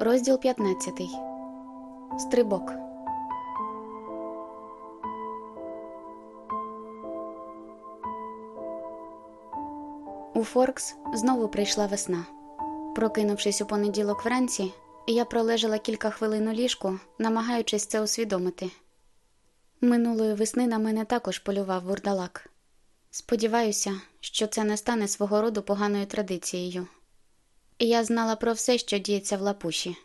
Розділ 15. Стрибок. У Форкс знову прийшла весна. Прокинувшись у понеділок вранці, я пролежала кілька хвилин у ліжку, намагаючись це усвідомити. Минулої весни на мене також полював вурдалак. Сподіваюся, що це не стане свого роду поганою традицією. Я знала про все, що діється в лапуші.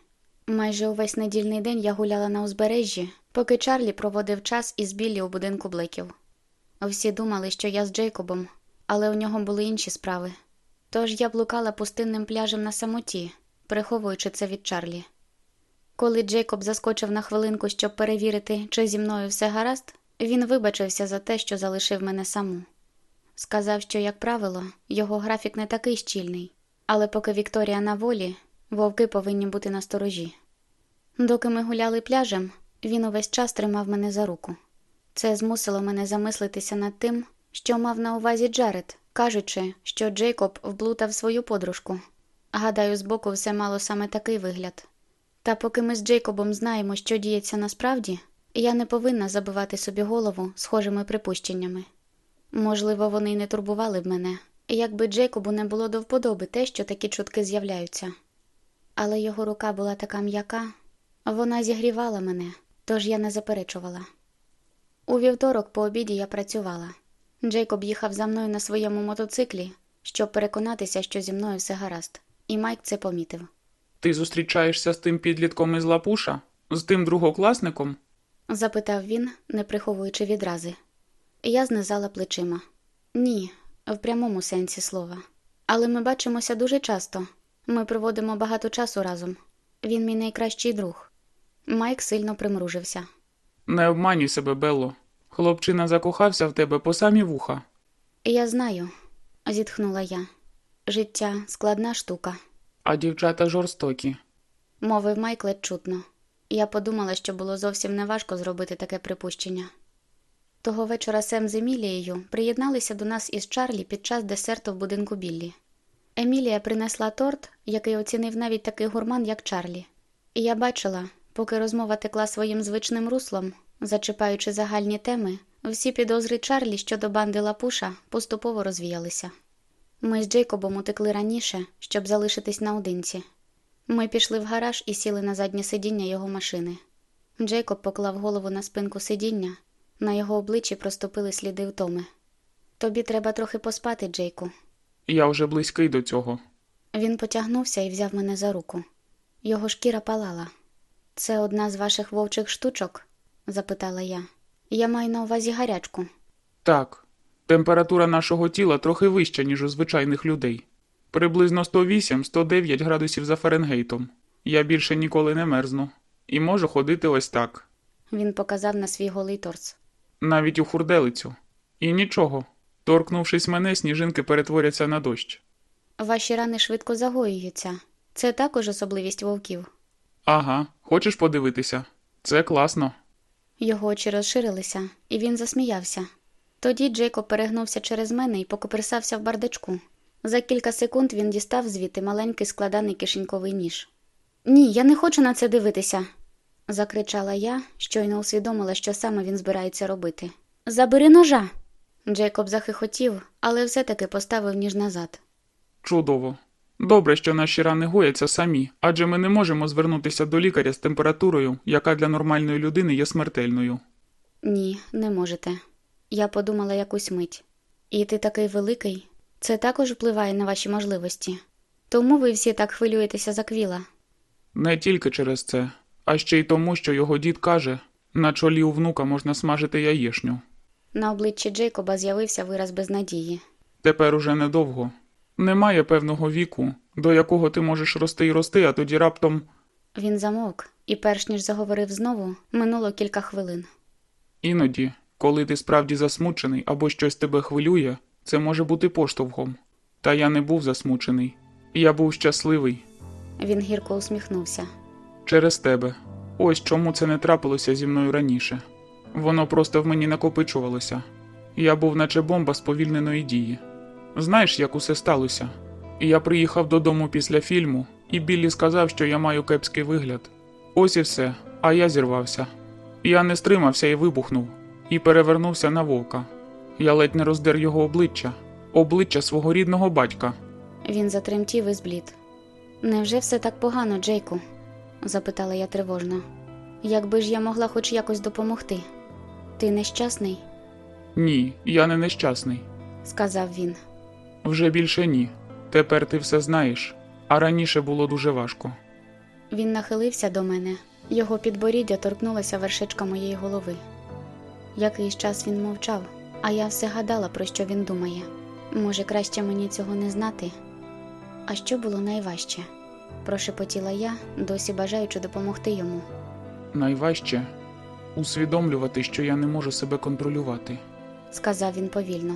Майже увесь недільний день я гуляла на узбережжі, поки Чарлі проводив час із Біллі у будинку Блеків. Всі думали, що я з Джейкобом, але у нього були інші справи. Тож я блукала пустинним пляжем на самоті, приховуючи це від Чарлі. Коли Джейкоб заскочив на хвилинку, щоб перевірити, чи зі мною все гаразд, він вибачився за те, що залишив мене саму. Сказав, що, як правило, його графік не такий щільний, але поки Вікторія на волі, вовки повинні бути на сторожі. Доки ми гуляли пляжем, він увесь час тримав мене за руку. Це змусило мене замислитися над тим, що мав на увазі Джаред, кажучи, що Джейкоб вблутав свою подружку. Гадаю, збоку все мало саме такий вигляд. Та поки ми з Джейкобом знаємо, що діється насправді, я не повинна забивати собі голову схожими припущеннями. Можливо, вони й не турбували б мене, якби Джейкобу не було до вподоби те, що такі чутки з'являються. Але його рука була така м'яка, вона зігрівала мене, тож я не заперечувала. У вівторок по обіді я працювала. Джейкоб їхав за мною на своєму мотоциклі, щоб переконатися, що зі мною все гаразд, і Майк це помітив. Ти зустрічаєшся з тим підлітком із Лапуша? З тим другокласником? запитав він, не приховуючи відрази. Я знизала плечима. Ні, в прямому сенсі слова. Але ми бачимося дуже часто. Ми проводимо багато часу разом. Він мій найкращий друг. Майк сильно примружився. Не обманюй себе, Белло. Хлопчина закохався в тебе по самі вуха. Я знаю, зітхнула я. Життя складна штука, А дівчата жорстокі. мовив Майк ледь чутно. Я подумала, що було зовсім неважко зробити таке припущення. Того вечора Сем з Емілією приєдналися до нас із Чарлі під час десерту в будинку Біллі. Емілія принесла торт, який оцінив навіть такий гурман, як Чарлі. І я бачила, поки розмова текла своїм звичним руслом, зачіпаючи загальні теми, всі підозри Чарлі щодо банди Лапуша поступово розвіялися. Ми з Джейкобом утекли раніше, щоб залишитись наодинці. Ми пішли в гараж і сіли на заднє сидіння його машини. Джейкоб поклав голову на спинку сидіння, на його обличчі проступили сліди втоми. Тобі треба трохи поспати, Джейку. Я вже близький до цього. Він потягнувся і взяв мене за руку. Його шкіра палала. Це одна з ваших вовчих штучок? запитала я. Я маю на увазі гарячку. Так, температура нашого тіла трохи вища, ніж у звичайних людей. Приблизно 108-109 градусів за Фаренгейтом. Я більше ніколи не мерзну. І можу ходити ось так, Він показав на свій голий торс. Навіть у хурделицю. І нічого. Торкнувшись мене, сніжинки перетворяться на дощ. Ваші рани швидко загоюються. Це також особливість вовків. Ага, хочеш подивитися? Це класно. Його очі розширилися, і він засміявся. Тоді Джейкоб перегнувся через мене і покоперсався в бардачку. За кілька секунд він дістав звідти маленький складаний кишеньковий ніж. Ні, я не хочу на це дивитися, закричала я, щойно усвідомила, що саме він збирається робити. Забери ножа. Джейкоб захихотів, але все-таки поставив ніж назад. Чудово. Добре, що наші рани гояться самі, адже ми не можемо звернутися до лікаря з температурою, яка для нормальної людини є смертельною. Ні, не можете. Я подумала якусь мить. І ти такий великий, це також впливає на ваші можливості. Тому ви всі так хвилюєтеся за квіла. Не тільки через це, а ще й тому, що його дід каже, на чолі у внука можна смажити яєшню. На обличчі Джейкоба з'явився вираз безнадії. Тепер уже недовго. Немає певного віку, до якого ти можеш рости і рости, а тоді раптом. Він замовк, і перш ніж заговорив знову, минуло кілька хвилин. Іноді, коли ти справді засмучений або щось тебе хвилює, це може бути поштовхом. Та я не був засмучений. Я був щасливий Він гірко усміхнувся. Через тебе. Ось чому це не трапилося зі мною раніше. Воно просто в мені накопичувалося. Я був наче бомба сповільненої дії. Знаєш, як усе сталося? Я приїхав додому після фільму і Біллі сказав, що я маю кепський вигляд. Ось і все, а я зірвався. Я не стримався і вибухнув, і перевернувся на вовка. Я ледь не роздер його обличчя, обличчя свого рідного батька. Він затремтів і зблід. Невже все так погано, Джейку? Запитала я тривожно. Якби ж я могла хоч якось допомогти? Ти нещасний? Ні, я не нещасний. сказав він. Вже більше ні. Тепер ти все знаєш, а раніше було дуже важко. Він нахилився до мене, його підборіддя торкнулося вершечка моєї голови. Якийсь час він мовчав, а я все гадала, про що він думає. Може, краще мені цього не знати. А що було найважче? Прошепотіла я, досі бажаючи допомогти йому. Найважче усвідомлювати, що я не можу себе контролювати, сказав він повільно.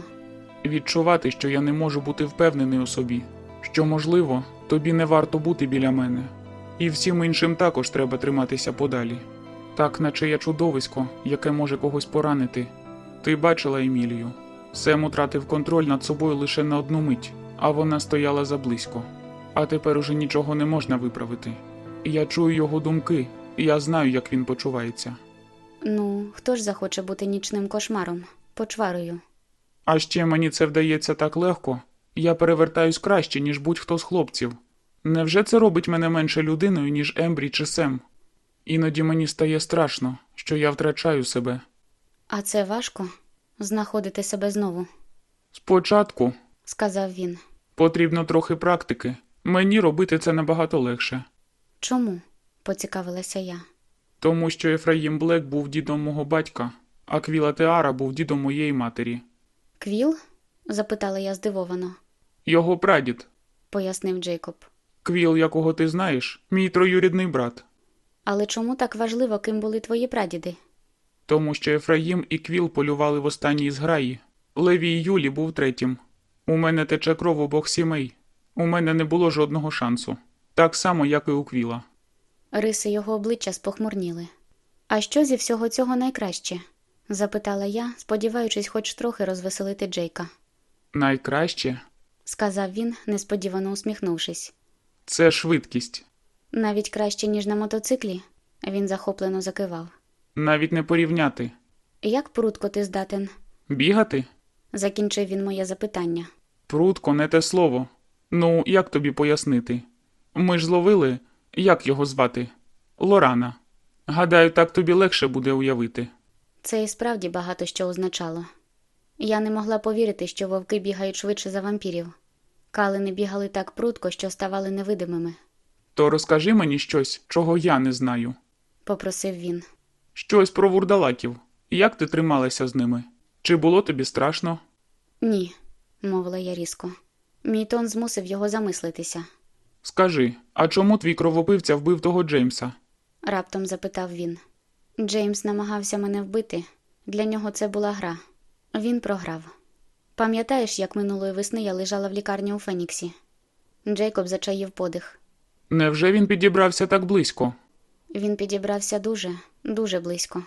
відчувати, що я не можу бути впевнений у собі, що, можливо, тобі не варто бути біля мене, і всім іншим також треба триматися подалі. Так, наче я чудовисько, яке може когось поранити. Ти бачила Емілію. Сем утратив контроль над собою лише на одну мить, а вона стояла заблизько. А тепер уже нічого не можна виправити. Я чую його думки, і я знаю, як він почувається. Ну, хто ж захоче бути нічним кошмаром, почварою? А ще мені це вдається так легко. Я перевертаюсь краще, ніж будь-хто з хлопців. Невже це робить мене менше людиною, ніж Ембрі чи Сем? Іноді мені стає страшно, що я втрачаю себе. А це важко знаходити себе знову, Спочатку сказав він. потрібно трохи практики. Мені робити це набагато легше, Чому? поцікавилася я. тому що Ефраїм Блек був дідом мого батька, а Квіла Теара був дідом моєї матері. Квіл? запитала я здивовано, Його прадід, пояснив Джейкоб. Квіл, якого ти знаєш, мій троюрідний брат. Але чому так важливо, ким були твої прадіди? Тому що Ефраїм і Квіл полювали в останній зграї. Леві і Юлі був третім. У мене тече кров обох сімей. У мене не було жодного шансу. Так само, як і у Квіла. Риси його обличчя спохмурніли. А що зі всього цього найкраще? запитала я, сподіваючись хоч трохи розвеселити Джейка. Найкраще Сказав він, несподівано усміхнувшись. це швидкість. Навіть краще, ніж на мотоциклі, він захоплено закивав. Навіть не порівняти. Як прудко ти здатен? Бігати? закінчив він моє запитання. Прудко, не те слово. Ну, як тобі пояснити? Ми ж зловили, як його звати? Лорана. Гадаю, так тобі легше буде уявити. Це і справді багато що означало. Я не могла повірити, що вовки бігають швидше за вампірів. Калини бігали так прудко, що ставали невидимими, То розкажи мені щось, чого я не знаю. попросив він. Щось про вурдалаків. Як ти трималася з ними? Чи було тобі страшно? Ні, мовила я різко. Мій тон змусив його замислитися. Скажи, а чому твій кровопивця вбив того Джеймса? Раптом запитав він. Джеймс намагався мене вбити. Для нього це була гра. Він програв. Пам'ятаєш, як минулої весни я лежала в лікарні у Феніксі? Джейкоб зачаїв подих. Невже він підібрався так близько? Він підібрався дуже, дуже близько.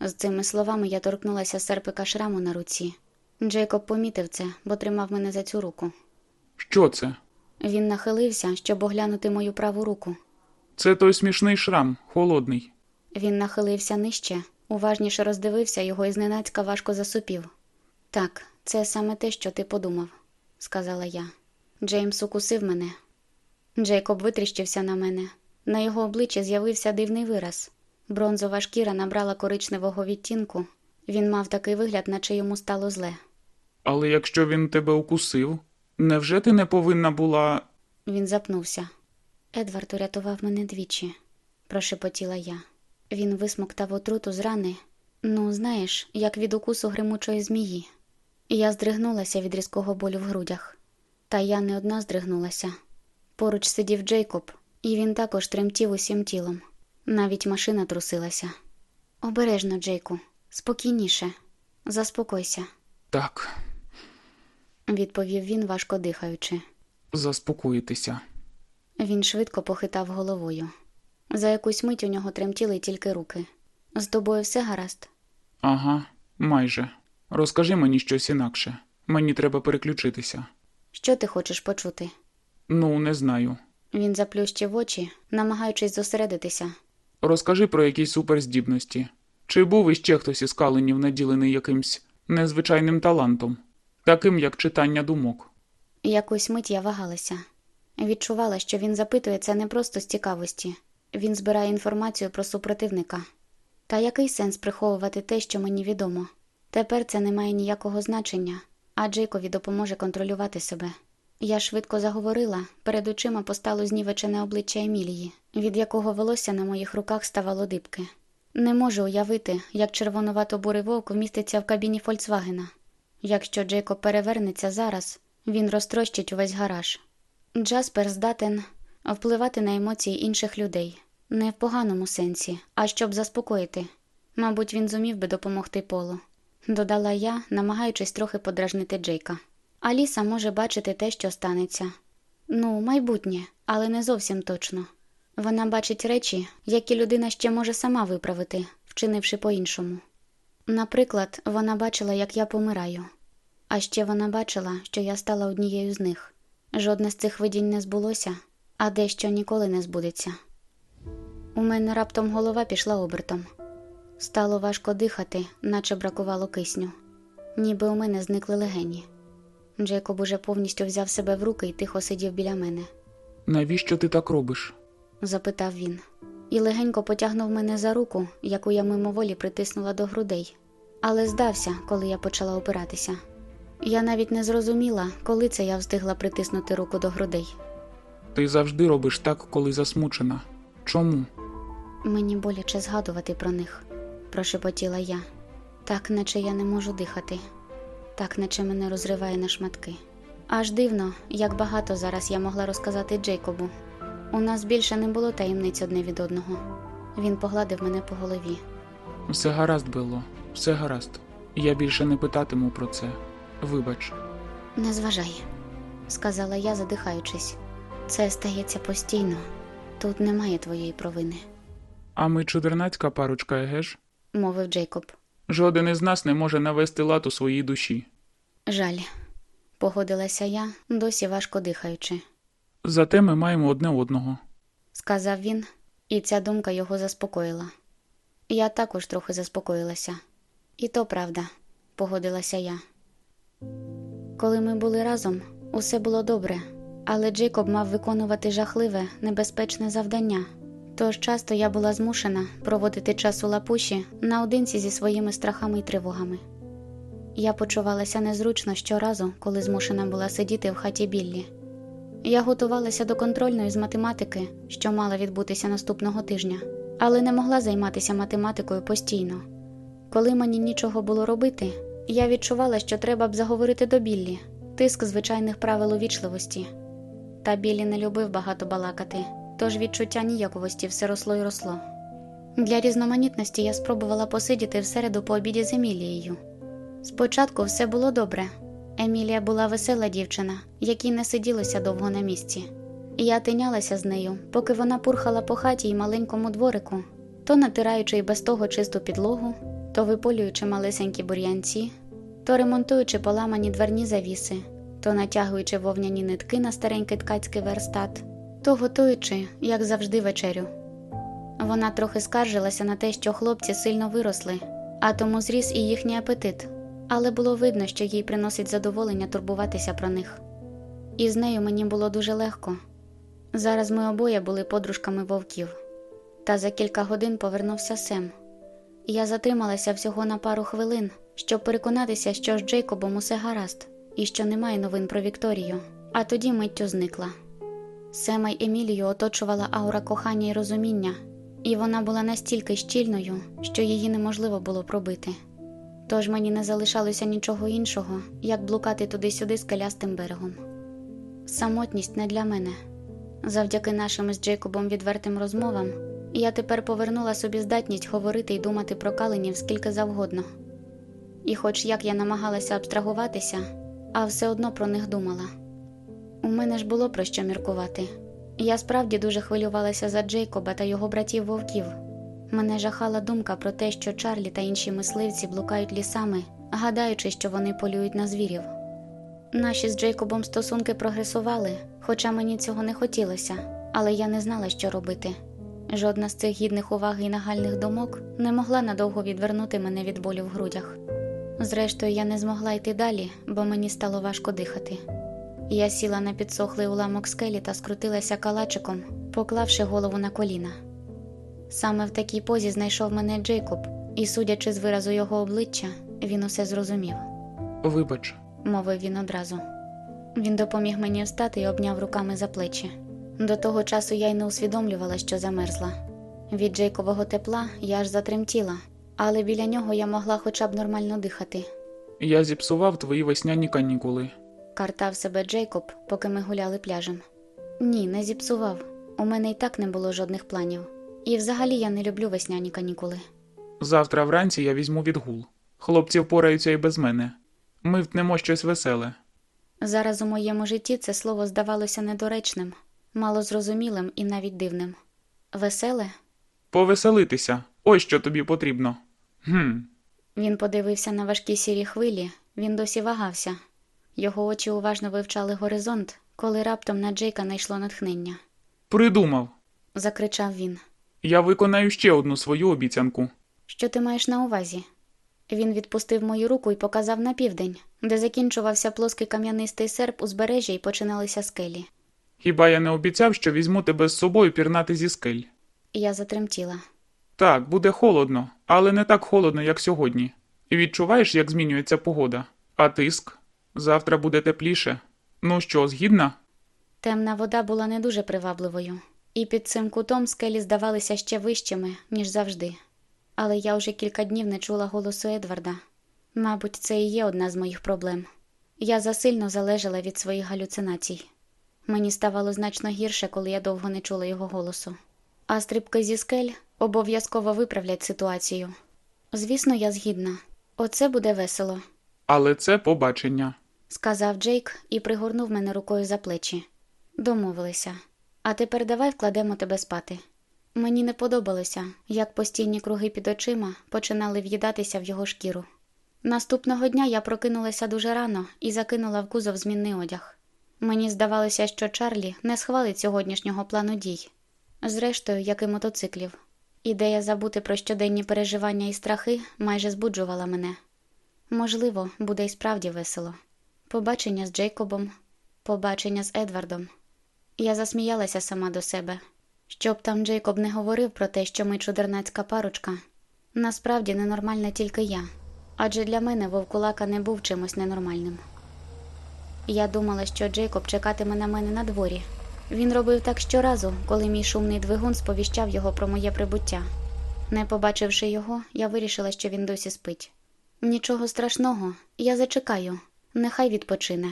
З цими словами я торкнулася серпика шраму на руці. Джейкоб помітив це, бо тримав мене за цю руку. Що це? Він нахилився, щоб оглянути мою праву руку. Це той смішний шрам, холодний. Він нахилився нижче, уважніше роздивився його і зненацька важко засупів. Так, це саме те, що ти подумав, сказала я. Джеймс укусив мене. Джейкоб витріщився на мене. На його обличчі з'явився дивний вираз. Бронзова шкіра набрала коричневого відтінку. Він мав такий вигляд, наче йому стало зле. Але якщо він тебе укусив, невже ти не повинна була. Він запнувся. Едвард урятував мене двічі, прошепотіла я. Він висмоктав отруту з рани. Ну, знаєш, як від укусу гримучої змії. Я здригнулася від різкого болю в грудях. Та я не одна здригнулася. Поруч сидів Джейкоб, і він також тремтів усім тілом. Навіть машина трусилася. Обережно, Джейку, спокійніше, заспокойся, Так, відповів він, важко дихаючи. заспокоїтися. Він швидко похитав головою. За якусь мить у нього тремтіли тільки руки. З тобою все гаразд? Ага, майже. Розкажи мені щось інакше. Мені треба переключитися. Що ти хочеш почути? Ну, не знаю. Він заплющив очі, намагаючись зосередитися. Розкажи про якісь суперздібності. Чи був іще хтось із каленів наділений якимсь незвичайним талантом, таким як читання думок? Якусь мить я вагалася. Відчувала, що він запитує це не просто з цікавості, він збирає інформацію про супротивника. Та який сенс приховувати те, що мені відомо? Тепер це не має ніякого значення, а Джейкові допоможе контролювати себе. Я швидко заговорила, перед очима постало знівечене обличчя Емілії, від якого волосся на моїх руках ставало дибки. Не можу уявити, як червонувато-бурий вовк вміститься в кабіні Фольксвагена. Якщо Джейкоб перевернеться зараз, він розтрощить увесь гараж. Джаспер здатен впливати на емоції інших людей, не в поганому сенсі, а щоб заспокоїти. Мабуть, він зумів би допомогти Полу. Додала я, намагаючись трохи подражнити Джейка. Аліса може бачити те, що станеться. Ну, майбутнє, але не зовсім точно. Вона бачить речі, які людина ще може сама виправити, вчинивши по-іншому. Наприклад, вона бачила, як я помираю. А ще вона бачила, що я стала однією з них. Жодне з цих видінь не збулося, а дещо ніколи не збудеться. У мене раптом голова пішла обертом. Стало важко дихати, наче бракувало кисню. Ніби у мене зникли легені. Джейкоб уже повністю взяв себе в руки і тихо сидів біля мене. Навіщо ти так робиш? запитав він, і легенько потягнув мене за руку, яку я мимоволі притиснула до грудей, але здався, коли я почала опиратися. Я навіть не зрозуміла, коли це я встигла притиснути руку до грудей. Ти завжди робиш так, коли засмучена. Чому? Мені боляче згадувати про них, прошепотіла я, так наче я не можу дихати, так наче мене розриває на шматки. Аж дивно, як багато зараз я могла розказати Джейкобу. У нас більше не було таємниць одне від одного. Він погладив мене по голові. Все гаразд, Белло, все гаразд. Я більше не питатиму про це. Вибач. Не зважай, сказала я, задихаючись. Це стається постійно. Тут немає твоєї провини, А ми чудернацька парочка, егеш? мовив Джейкоб. Жоден із нас не може навести лад у своїй душі. Жаль, погодилася я, досі важко дихаючи. Зате ми маємо одне одного. сказав він, і ця думка його заспокоїла. Я також трохи заспокоїлася. І то правда, погодилася я. Коли ми були разом, усе було добре, але Джейкоб мав виконувати жахливе, небезпечне завдання. Тож часто я була змушена проводити час у лапуші наодинці зі своїми страхами й тривогами. Я почувалася незручно щоразу, коли змушена була сидіти в хаті Біллі. Я готувалася до контрольної з математики, що мала відбутися наступного тижня, але не могла займатися математикою постійно. Коли мені нічого було робити, я відчувала, що треба б заговорити до Біллі, тиск звичайних правил увічливості. Та Біллі не любив багато балакати, тож відчуття ніяковості все росло й росло. Для різноманітності я спробувала посидіти всереду по обіді з Емілією. Спочатку все було добре. Емілія була весела дівчина, якій не сиділося довго на місці. Я тинялася з нею, поки вона пурхала по хаті й маленькому дворику, то натираючи й без того чисту підлогу, то виполюючи малесенькі бур'янці, то ремонтуючи поламані дверні завіси, то натягуючи вовняні нитки на старенький ткацький верстат, то готуючи, як завжди, вечерю. Вона трохи скаржилася на те, що хлопці сильно виросли, а тому зріс і їхній апетит, але було видно, що їй приносить задоволення турбуватися про них. І з нею мені було дуже легко. Зараз ми обоє були подружками вовків, та за кілька годин повернувся Сем. Я затрималася всього на пару хвилин, щоб переконатися, що з Джейкобом усе гаразд, і що немає новин про Вікторію, а тоді миттю зникла. Сема й Емілію оточувала аура кохання і розуміння, і вона була настільки щільною, що її неможливо було пробити. Тож мені не залишалося нічого іншого, як блукати туди-сюди скелястим берегом. Самотність не для мене. Завдяки нашим з Джейкобом відвертим розмовам, я тепер повернула собі здатність говорити і думати про каленів скільки завгодно. І, хоч як я намагалася абстрагуватися, а все одно про них думала. У мене ж було про що міркувати. Я справді дуже хвилювалася за Джейкоба та його братів вовків. Мене жахала думка про те, що Чарлі та інші мисливці блукають лісами, гадаючи, що вони полюють на звірів. Наші з Джейкобом стосунки прогресували, хоча мені цього не хотілося. але я не знала, що робити. Жодна з цих гідних уваги і нагальних думок не могла надовго відвернути мене від болю в грудях. Зрештою, я не змогла йти далі, бо мені стало важко дихати. Я сіла на підсохлий уламок скелі та скрутилася калачиком, поклавши голову на коліна. Саме в такій позі знайшов мене Джейкоб, і, судячи з виразу його обличчя, він усе зрозумів, Вибач, мовив він одразу. Він допоміг мені встати і обняв руками за плечі. До того часу я й не усвідомлювала, що замерзла. Від Джейкового тепла я аж затремтіла, але біля нього я могла хоча б нормально дихати. я зіпсував твої весняні канікули. Картав себе Джейкоб, поки ми гуляли пляжем. Ні, не зіпсував. У мене і так не було жодних планів. І взагалі я не люблю весняні канікули. Завтра вранці я візьму відгул. Хлопці впораються і без мене. Ми втнемо щось веселе. Зараз у моєму житті це слово здавалося недоречним, малозрозумілим і навіть дивним. Веселе? Повеселитися. Ось що тобі потрібно. Гм. Він подивився на важкі сірі хвилі, він досі вагався. Його очі уважно вивчали горизонт, коли раптом на Джейка найшло натхнення. Придумав. Закричав він. Я виконаю ще одну свою обіцянку. Що ти маєш на увазі? Він відпустив мою руку і показав на південь, де закінчувався плоский кам'янистий серп узбережжя і починалися скелі. Хіба я не обіцяв, що візьму тебе з собою пірнати зі скель? Я затремтіла. Так, буде холодно, але не так холодно, як сьогодні. І відчуваєш, як змінюється погода? А тиск? Завтра буде тепліше. Ну що, згідна? Темна вода була не дуже привабливою, і під цим кутом скелі здавалися ще вищими, ніж завжди. Але я вже кілька днів не чула голосу Едварда. Мабуть, це і є одна з моїх проблем. Я засильно залежала від своїх галюцинацій. Мені ставало значно гірше, коли я довго не чула його голосу. А стрибки зі скель обов'язково виправлять ситуацію. Звісно, я згідна. Оце буде весело, Але це побачення. сказав Джейк і пригорнув мене рукою за плечі. Домовилися. А тепер давай вкладемо тебе спати. Мені не подобалося, як постійні круги під очима починали в'їдатися в його шкіру. Наступного дня я прокинулася дуже рано і закинула в кузов змінний одяг. Мені здавалося, що Чарлі не схвалить сьогоднішнього плану дій. Зрештою, як і мотоциклів. Ідея забути про щоденні переживання і страхи майже збуджувала мене. Можливо, буде і справді весело. Побачення з Джейкобом, побачення з Едвардом. Я засміялася сама до себе. Щоб там Джейкоб не говорив про те, що ми чудернацька парочка, насправді ненормальна тільки я, адже для мене вовкулака не був чимось ненормальним. Я думала, що Джейкоб чекатиме на мене на дворі. Він робив так щоразу, коли мій шумний двигун сповіщав його про моє прибуття. Не побачивши його, я вирішила, що він досі спить. Нічого страшного, я зачекаю, нехай відпочине.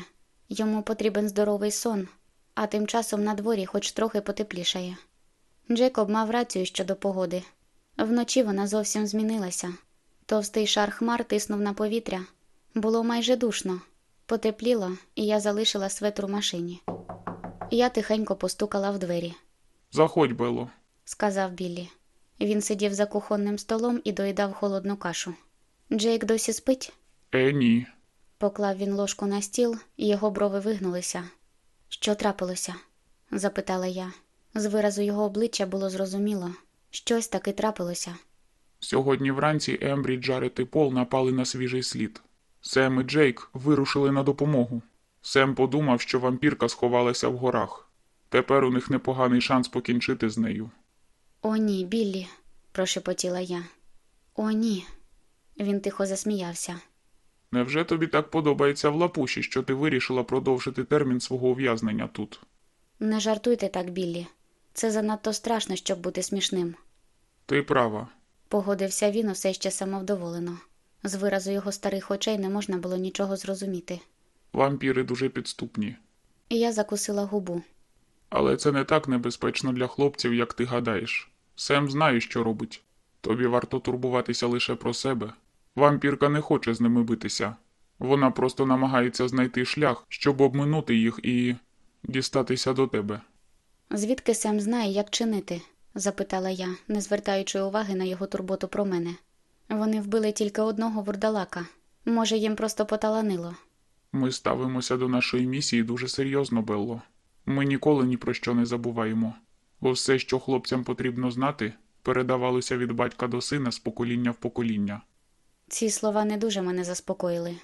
Йому потрібен здоровий сон, а тим часом на дворі хоч трохи потеплішає. Джейкоб мав рацію щодо погоди. Вночі вона зовсім змінилася. Товстий шар хмар тиснув на повітря. Було майже душно. Потепліло, і я залишила светр у машині. Я тихенько постукала в двері, Заходь, Бело. сказав Біллі. Він сидів за кухонним столом і доїдав холодну кашу. Джейк досі спить? Е, ні. Поклав він ложку на стіл, і його брови вигнулися. Що трапилося? запитала я. З виразу його обличчя було зрозуміло. Щось таки трапилося. Сьогодні вранці Ембрі, Джаред і Пол напали на свіжий слід. Сем і Джейк вирушили на допомогу. Сем подумав, що вампірка сховалася в горах. Тепер у них непоганий шанс покінчити з нею. О, ні, Біллі, прошепотіла я. О, ні. Він тихо засміявся. Невже тобі так подобається в лапуші, що ти вирішила продовжити термін свого ув'язнення тут? Не жартуйте так, Біллі. Це занадто страшно, щоб бути смішним. Ти права. Погодився він усе ще самовдоволено. З виразу його старих очей не можна було нічого зрозуміти. Вампіри дуже підступні. Я закусила губу. Але це не так небезпечно для хлопців, як ти гадаєш. Сем знає, що робить. Тобі варто турбуватися лише про себе. Вампірка не хоче з ними битися. Вона просто намагається знайти шлях, щоб обминути їх і дістатися до тебе. Звідки Сем знає, як чинити? запитала я, не звертаючи уваги на його турботу про мене. Вони вбили тільки одного вурдалака. Може, їм просто поталанило. Ми ставимося до нашої місії дуже серйозно, Белло. Ми ніколи ні про що не забуваємо. бо все, що хлопцям потрібно знати, передавалося від батька до сина з покоління в покоління. Ці слова не дуже мене заспокоїли.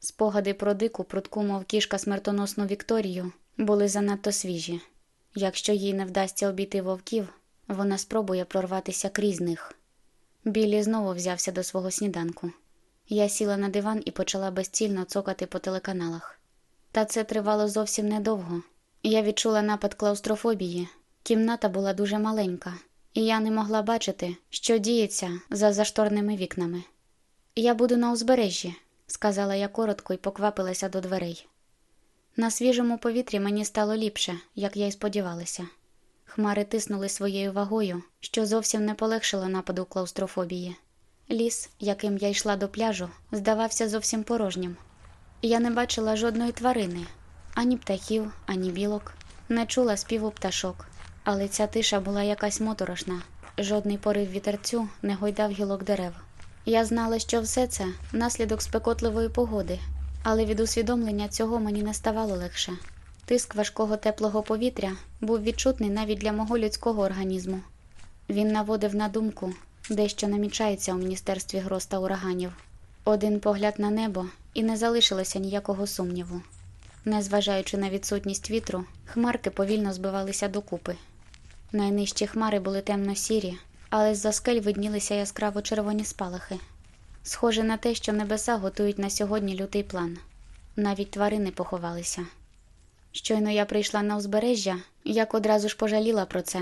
Спогади про дику, прудку, мов кішка смертоносну Вікторію, були занадто свіжі. Якщо їй не вдасться обійти вовків, вона спробує прорватися крізь них. Біллі знову взявся до свого сніданку. Я сіла на диван і почала безцільно цокати по телеканалах. Та це тривало зовсім недовго. Я відчула напад клаустрофобії. Кімната була дуже маленька, і я не могла бачити, що діється за зашторними вікнами. Я буду на узбережжі, сказала я коротко і поквапилася до дверей. На свіжому повітрі мені стало ліпше, як я й сподівалася. Хмари тиснули своєю вагою, що зовсім не полегшило нападу клаустрофобії. Ліс, яким я йшла до пляжу, здавався зовсім порожнім. Я не бачила жодної тварини, ані птахів, ані білок, не чула співу пташок, але ця тиша була якась моторошна. Жодний порив вітерцю не гойдав гілок дерев. Я знала, що все це наслідок спекотливої погоди, але від усвідомлення цього мені не ставало легше. Тиск важкого теплого повітря був відчутний навіть для мого людського організму. Він наводив на думку, дещо намічається у міністерстві гроз та ураганів. Один погляд на небо, і не залишилося ніякого сумніву. Незважаючи на відсутність вітру, хмарки повільно збивалися докупи. Найнижчі хмари були темно-сірі, але з-за скель виднілися яскраво червоні спалахи. Схоже на те, що небеса готують на сьогодні лютий план. Навіть тварини поховалися. Щойно я прийшла на узбережжя, як одразу ж пожаліла про це.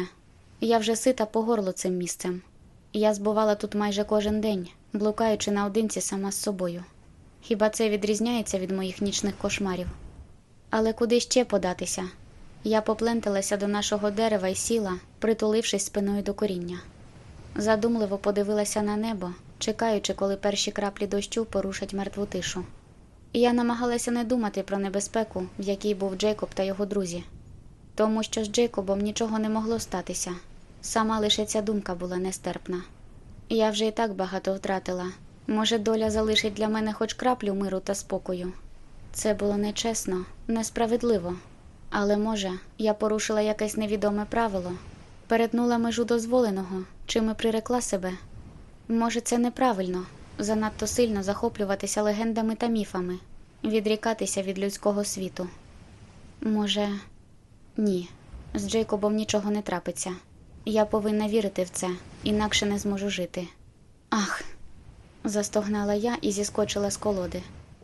Я вже сита по горло цим місцем. Я збувала тут майже кожен день, блукаючи наодинці сама з собою. Хіба це відрізняється від моїх нічних кошмарів? Але куди ще податися? Я попленталася до нашого дерева і сіла, притулившись спиною до коріння. Задумливо подивилася на небо, чекаючи, коли перші краплі дощу порушать мертву тишу. Я намагалася не думати про небезпеку, в якій був Джейкоб та його друзі, тому що з Джейкобом нічого не могло статися. Сама лише ця думка була нестерпна. Я вже і так багато втратила. Може, доля залишить для мене хоч краплю миру та спокою. Це було нечесно, несправедливо. Але може, я порушила якесь невідоме правило, перетнула межу дозволеного, чим і прирекла себе. Може, це неправильно, занадто сильно захоплюватися легендами та міфами, відрікатися від людського світу. Може, ні, з Джейкобом нічого не трапиться. Я повинна вірити в це, інакше не зможу жити. Ах, застогнала я і зіскочила з колоди.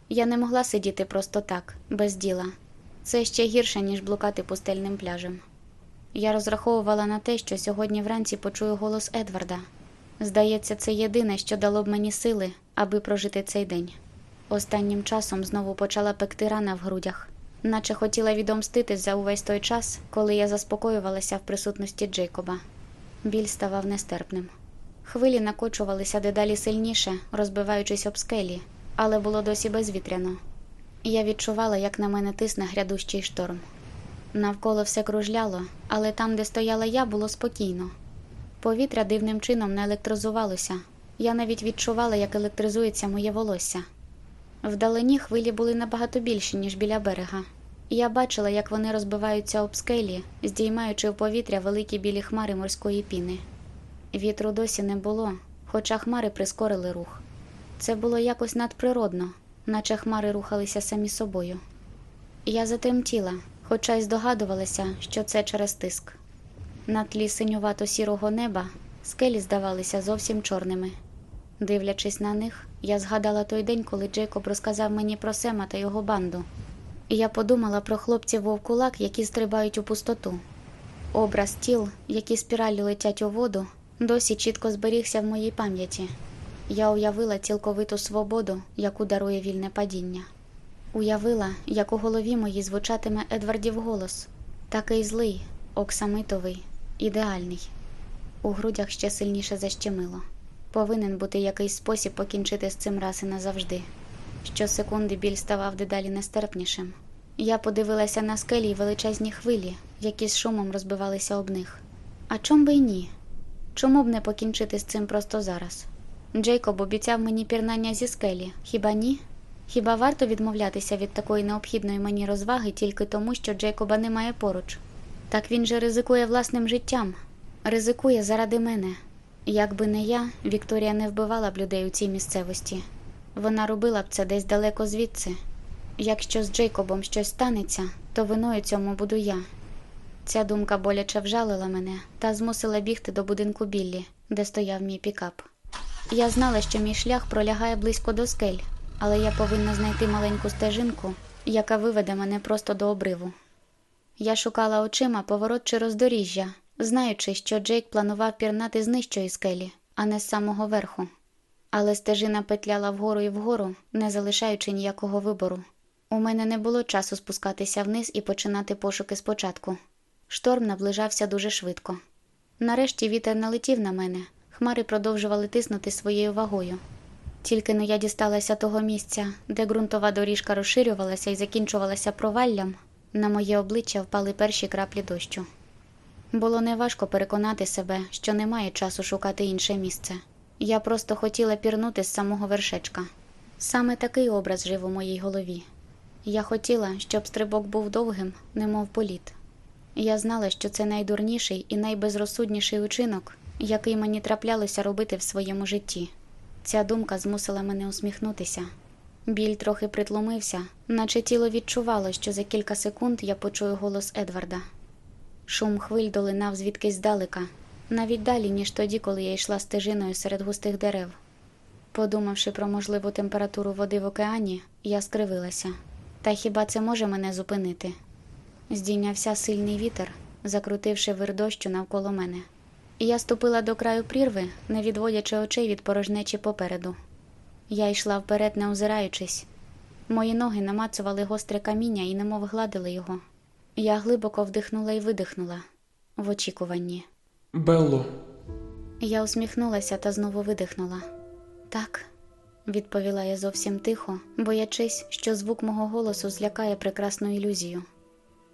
Я не могла сидіти просто так, без діла. Це ще гірше, ніж блукати пустельним пляжем. Я розраховувала на те, що сьогодні вранці почую голос Едварда. Здається, це єдине, що дало б мені сили, аби прожити цей день. Останнім часом знову почала пекти рана в грудях, наче хотіла відомститись за увесь той час, коли я заспокоювалася в присутності Джейкоба. Біль ставав нестерпним. Хвилі накочувалися дедалі сильніше, розбиваючись об скелі, але було досі безвітряно. Я відчувала, як на мене тисне грядущий шторм. Навколо все кружляло, але там, де стояла я, було спокійно. Повітря дивним чином не електризувалося. Я навіть відчувала, як електризується моє волосся. Вдалині хвилі були набагато більші, ніж біля берега. Я бачила, як вони розбиваються об скелі, здіймаючи в повітря великі білі хмари морської піни. Вітру досі не було, хоча хмари прискорили рух. Це було якось надприродно, наче хмари рухалися самі собою. Я затремтіла, хоча й здогадувалася, що це через тиск. На тлі синювато сірого неба скелі здавалися зовсім чорними. Дивлячись на них, я згадала той день, коли Джейкоб розказав мені про Сема та його банду. Я подумала про хлопців вовкулак, які стрибають у пустоту. Образ тіл, які спіраллю летять у воду, досі чітко зберігся в моїй пам'яті. Я уявила цілковиту свободу, яку дарує вільне падіння. Уявила, як у голові моїй звучатиме Едвардів голос, такий злий, оксамитовий, ідеальний. У грудях ще сильніше защемило. Повинен бути якийсь спосіб покінчити з цим раз і назавжди. Щосекунди біль ставав дедалі нестерпнішим. Я подивилася на скелі й величезні хвилі, які з шумом розбивалися об них. А чом би й ні? Чому б не покінчити з цим просто зараз? Джейкоб обіцяв мені пірнання зі скелі, хіба ні? Хіба варто відмовлятися від такої необхідної мені розваги тільки тому, що Джейкоба немає поруч? Так він же ризикує власним життям, ризикує заради мене. Якби не я, Вікторія не вбивала б людей у цій місцевості. Вона робила б це десь далеко звідси. Якщо з Джейкобом щось станеться, то виною цьому буду я. Ця думка боляче вжалила мене та змусила бігти до будинку Біллі, де стояв мій пікап. Я знала, що мій шлях пролягає близько до скель, але я повинна знайти маленьку стежинку, яка виведе мене просто до обриву. Я шукала очима поворот чи роздоріжжя, знаючи, що Джейк планував пірнати з нижчої скелі, а не з самого верху. Але стежина петляла вгору і вгору, не залишаючи ніякого вибору. У мене не було часу спускатися вниз і починати пошуки спочатку. Шторм наближався дуже швидко. Нарешті вітер налетів на мене, хмари продовжували тиснути своєю вагою. Тільки но я дісталася того місця, де ґрунтова доріжка розширювалася і закінчувалася проваллям, на моє обличчя впали перші краплі дощу. Було неважко переконати себе, що немає часу шукати інше місце. Я просто хотіла пірнути з самого вершечка. Саме такий образ жив у моїй голові. Я хотіла, щоб стрибок був довгим, немов політ. Я знала, що це найдурніший і найбезрозсудніший учинок, який мені траплялося робити в своєму житті. Ця думка змусила мене усміхнутися. Біль трохи притлумився, наче тіло відчувало, що за кілька секунд я почую голос Едварда. Шум хвиль долинав звідкись здалека, навіть далі, ніж тоді, коли я йшла стежиною серед густих дерев. Подумавши про можливу температуру води в океані, я скривилася. Та хіба це може мене зупинити? Здійнявся сильний вітер, закрутивши вир дощу навколо мене. Я ступила до краю прірви, не відводячи очей від порожнечі попереду. Я йшла вперед, не озираючись. Мої ноги намацували гостре каміння і немов гладили його. Я глибоко вдихнула і видихнула в очікуванні. Белло, Я усміхнулася та знову видихнула. Так, відповіла я зовсім тихо, боячись, що звук мого голосу злякає прекрасну ілюзію.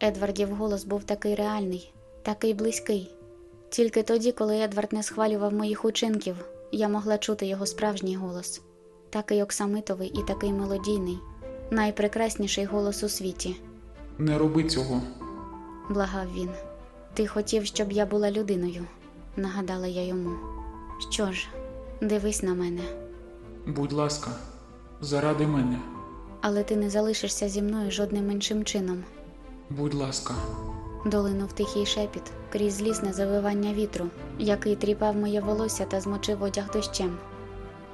Едвардів голос був такий реальний, такий близький. Тільки тоді, коли Едвард не схвалював моїх учинків, я могла чути його справжній голос, такий оксамитовий і такий мелодійний, найпрекрасніший голос у світі, не роби цього. благав він. Ти хотів, щоб я була людиною, нагадала я йому. Що ж, дивись на мене, Будь ласка, заради мене. але ти не залишишся зі мною жодним іншим чином. Будь ласка, Долинув тихий шепіт крізь злісне завивання вітру, який тріпав моє волосся та змочив одяг дощем.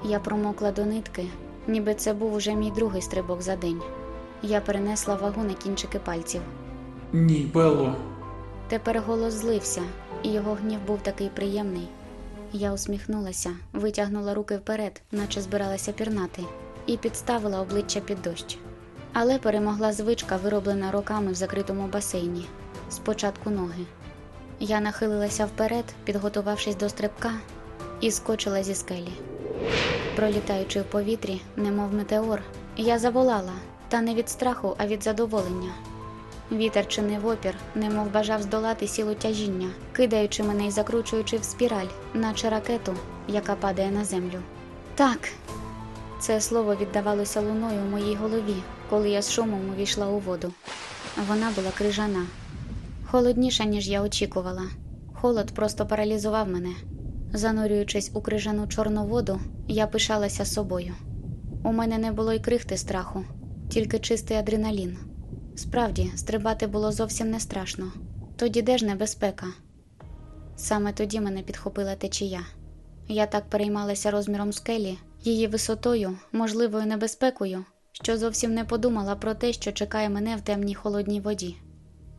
Я промокла до нитки, ніби це був уже мій другий стрибок за день. Я перенесла вагу на кінчики пальців. ні, Белло. Тепер голос злився, і його гнів був такий приємний. Я усміхнулася, витягнула руки вперед, наче збиралася пірнати, і підставила обличчя під дощ. Але перемогла звичка, вироблена роками в закритому басейні. Спочатку ноги. Я нахилилася вперед, підготувавшись до стрибка, і скочила зі скелі. Пролітаючи в повітрі, немов метеор, я заволала, та не від страху, а від задоволення. Вітер чинив опір, немов бажав здолати сілу тяжіння, кидаючи мене і закручуючи в спіраль, наче ракету, яка падає на землю. Так, це слово віддавалося луною у моїй голові, коли я з шумом увійшла у воду. Вона була крижана, холодніша, ніж я очікувала. Холод просто паралізував мене. Занурюючись у крижану чорну воду, я пишалася собою. У мене не було й крихти страху, тільки чистий адреналін. Справді, стрибати було зовсім не страшно. Тоді де ж небезпека? Саме тоді мене підхопила течія. Я так переймалася розміром скелі, її висотою, можливою небезпекою, що зовсім не подумала про те, що чекає мене в темній холодній воді.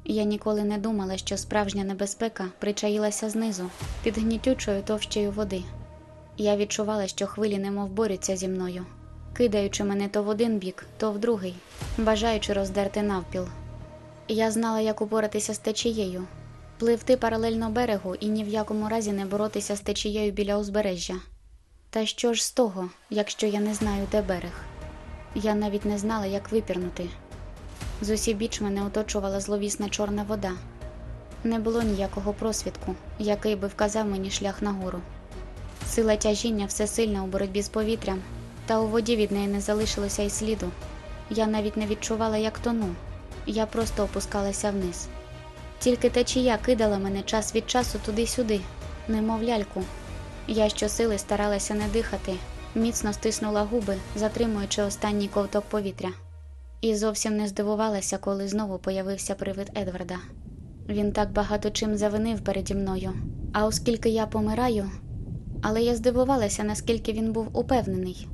Я ніколи не думала, що справжня небезпека причаїлася знизу, під гнітючою товщею води. Я відчувала, що хвилі немов борються зі мною, кидаючи мене то в один бік, то в другий, бажаючи роздерти навпіл. Я знала, як упоратися з течією, пливти паралельно берегу і ні в якому разі не боротися з течією біля узбережжя. Та що ж з того, якщо я не знаю, де берег? Я навіть не знала, як випірнути. З усібіч мене оточувала зловісна чорна вода. Не було ніякого просвідку, який би вказав мені шлях нагору. Сила тяжіння всесильна у боротьбі з повітрям, та у воді від неї не залишилося й сліду. Я навіть не відчувала, як тону. Я просто опускалася вниз. Тільки течія кидала мене час від часу туди-сюди, немов ляльку. Я щосили старалася не дихати, міцно стиснула губи, затримуючи останній ковток повітря. І зовсім не здивувалася, коли знову появився привид Едварда. Він так багато чим завинив переді мною. А оскільки я помираю, але я здивувалася, наскільки він був упевнений.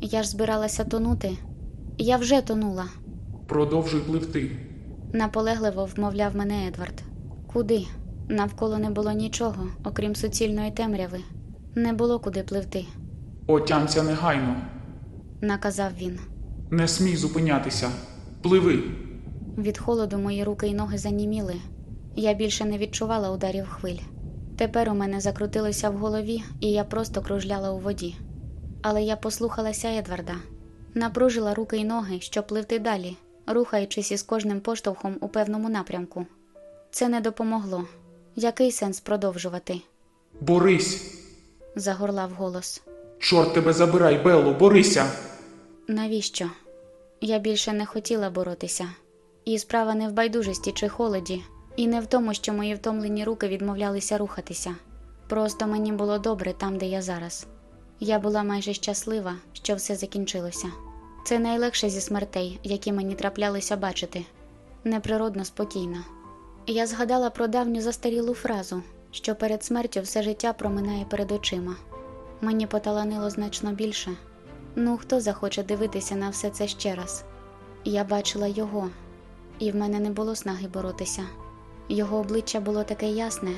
Я ж збиралася тонути. Я вже тонула. Продовжуй пливти. Наполегливо вмовляв мене Едвард. Куди? Навколо не було нічого, окрім суцільної темряви. Не було куди пливти, Отямся негайно. наказав він. Не смій зупинятися. Пливи. Від холоду мої руки й ноги заніміли. Я більше не відчувала ударів хвиль. Тепер у мене закрутилося в голові, і я просто кружляла у воді. Але я послухалася Едварда, напружила руки й ноги, щоб пливти далі, рухаючись із кожним поштовхом у певному напрямку. Це не допомогло. Який сенс продовжувати? Борись. загорлав голос. Чорт тебе забирай, Белло, борися. Навіщо? Я більше не хотіла боротися. І справа не в байдужості чи холоді, і не в тому, що мої втомлені руки відмовлялися рухатися. Просто мені було добре там, де я зараз. Я була майже щаслива, що все закінчилося. Це найлегше зі смертей, які мені траплялися бачити. Неприродно спокійна. Я згадала про давню застарілу фразу, що перед смертю все життя проминає перед очима. Мені поталанило значно більше. Ну, хто захоче дивитися на все це ще раз? Я бачила його, і в мене не було снаги боротися. Його обличчя було таке ясне,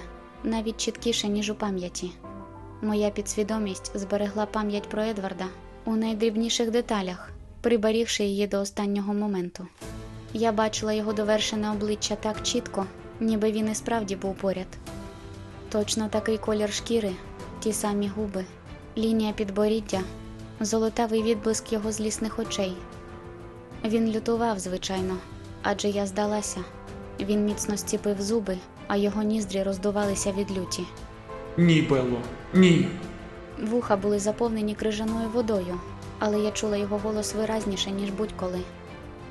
навіть чіткіше, ніж у пам'яті. Моя підсвідомість зберегла пам'ять про Едварда у найдрібніших деталях, приберігши її до останнього моменту. Я бачила його довершене обличчя так чітко, ніби він і справді був поряд. Точно такий колір шкіри, ті самі губи, лінія підборіддя, золотавий відблиск його злісних очей. Він лютував, звичайно, адже я здалася. Він міцно стіпив зуби, а його ніздрі роздувалися від люті. Ні, Белло, ні. Вуха були заповнені крижаною водою, але я чула його голос виразніше, ніж будь-коли.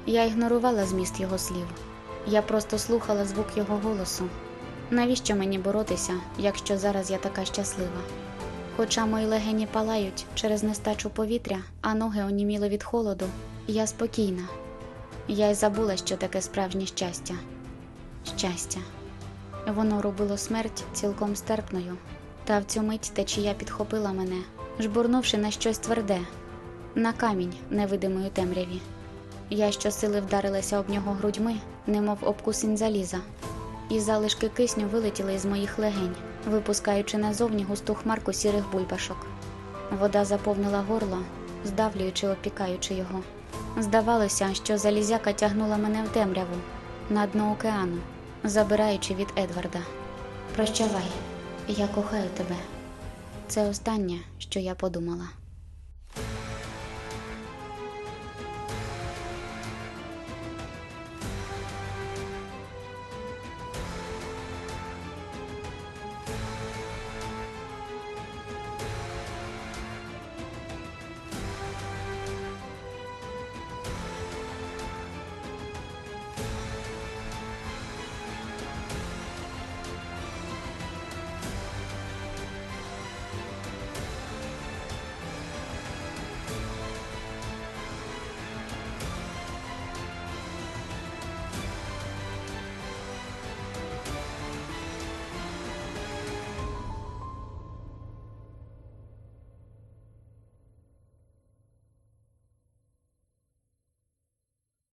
Я ігнорувала зміст його слів. Я просто слухала звук його голосу. Навіщо мені боротися, якщо зараз я така щаслива? Хоча мої легені палають через нестачу повітря, а ноги оніміли від холоду, я спокійна. Я й забула, що таке справжнє щастя. Щастя. Воно робило смерть цілком стерпною, та в цю мить течія підхопила мене, жбурнувши на щось тверде, на камінь невидимої темряві. Я щосили вдарилася об нього грудьми, немов об кусень заліза, і залишки кисню вилетіли із моїх легень, випускаючи назовні густу хмарку сірих бульбашок. Вода заповнила горло, здавлюючи, опікаючи його. Здавалося, що залізяка тягнула мене в темряву на дно океану, забираючи від Едварда. Прощавай, я кохаю тебе. Це останнє, що я подумала.